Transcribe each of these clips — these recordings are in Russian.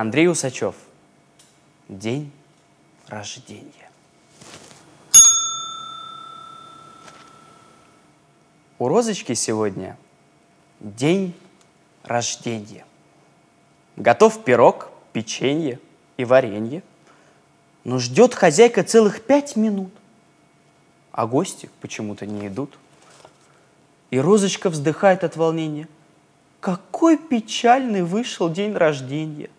Андрей Усачев. День рождения. У Розочки сегодня день рождения. Готов пирог, печенье и варенье. Но ждет хозяйка целых пять минут, а гости почему-то не идут. И Розочка вздыхает от волнения. Какой печальный вышел день рождения.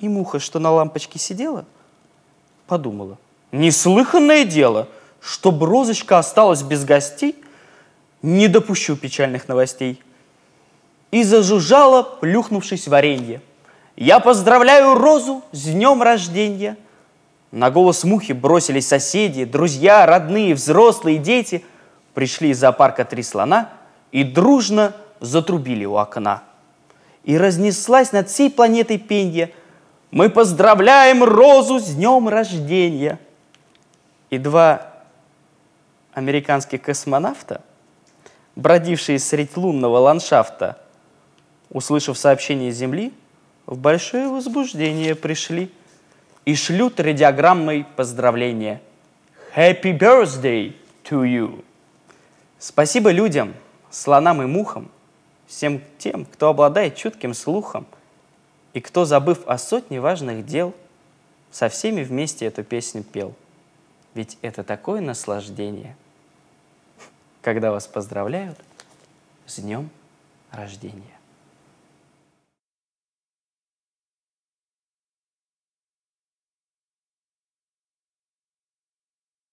И муха, что на лампочке сидела, подумала. Неслыханное дело, чтобы Розочка осталась без гостей, не допущу печальных новостей. И зажужжала, плюхнувшись варенье. Я поздравляю Розу с днем рождения. На голос мухи бросились соседи, друзья, родные, взрослые, дети. Пришли из зоопарка три слона и дружно затрубили у окна. И разнеслась над всей планетой пенье. Мы поздравляем Розу с днем рождения. И два американских космонавта, бродившие средь лунного ландшафта, услышав сообщение Земли, в большое возбуждение пришли и шлют радиограммой поздравления. Happy birthday to you! Спасибо людям, слонам и мухам, всем тем, кто обладает чутким слухом и кто, забыв о сотне важных дел, со всеми вместе эту песню пел. Ведь это такое наслаждение, когда вас поздравляют с днем рождения.